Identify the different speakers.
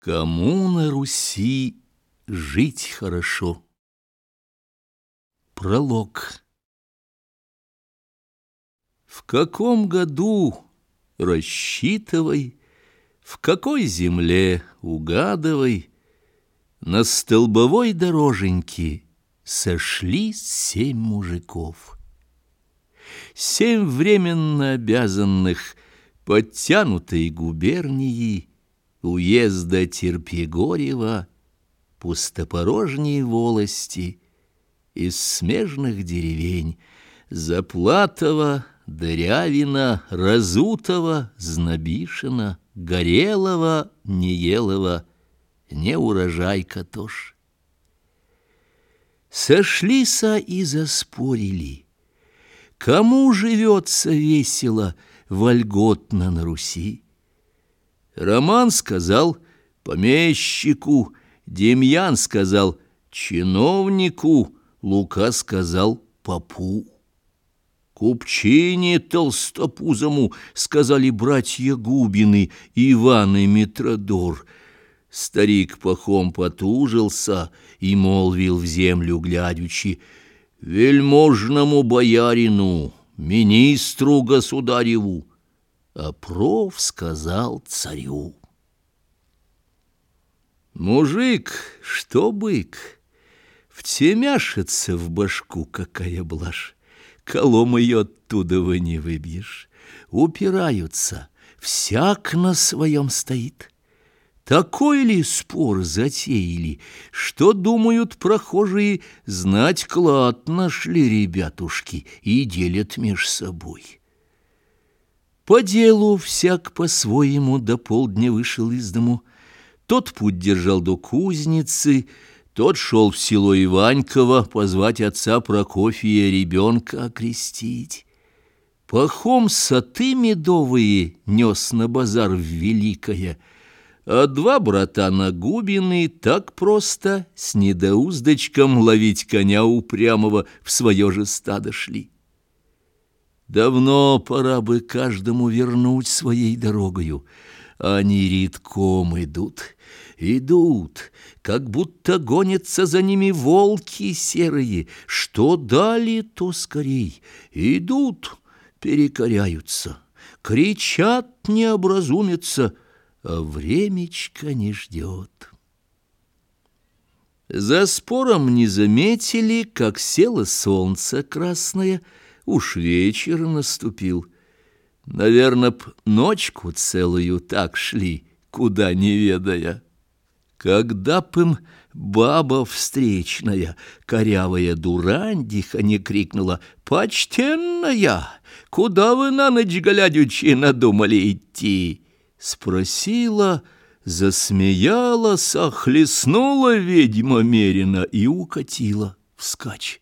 Speaker 1: Кому на Руси жить хорошо? Пролог В каком году рассчитывай, В какой земле угадывай, На столбовой дороженьке Сошли семь мужиков. Семь временно обязанных Подтянутой губернии уезда Терпегорева, пустопорожней волости, из смежных деревень Заплатова, Дырявина, Разутова, Знобишина, Горелого, Неелова, не урожайка тоже. Сошлися и заспорили, кому живется весело, вольготно на Руси. Роман сказал помещику, Демьян сказал чиновнику, Лука сказал попу. Купчине толстопузому сказали братья Губины, Иван и Митродор. Старик пахом потужился и молвил в землю глядячи, «Вельможному боярину, министру государеву, а проф сказал царю. Мужик, что бык, втемяшится в башку, какая блажь, колом ее оттуда вы не выбьешь. Упираются, всяк на своем стоит. Такой ли спор затеяли, что думают прохожие, знать клад нашли ребятушки и делят меж собой. По делу всяк по-своему до полдня вышел из дому. Тот путь держал до кузницы, тот шел в село Иваньково позвать отца Прокофия ребенка окрестить. Пахом соты медовые нес на базар в Великое, а два брата на Губины так просто с недоуздочком ловить коня упрямого в свое же стадо шли. Давно пора бы каждому вернуть своей дорогою. Они редком идут, идут, как будто гонятся за ними волки серые. Что дали, то скорей. Идут, перекоряются, кричат, не образумятся, а времечко не ждет. За спором не заметили, как село солнце красное — Уж вечер наступил. Наверно, б ночку целую так шли, куда не ведая. Когда б им баба встречная, корявая дурандиха, не крикнула «Почтенная, куда вы на ночь глядячи надумали идти?» Спросила, засмеялась, охлестнула ведьма мерина и укатила вскачь.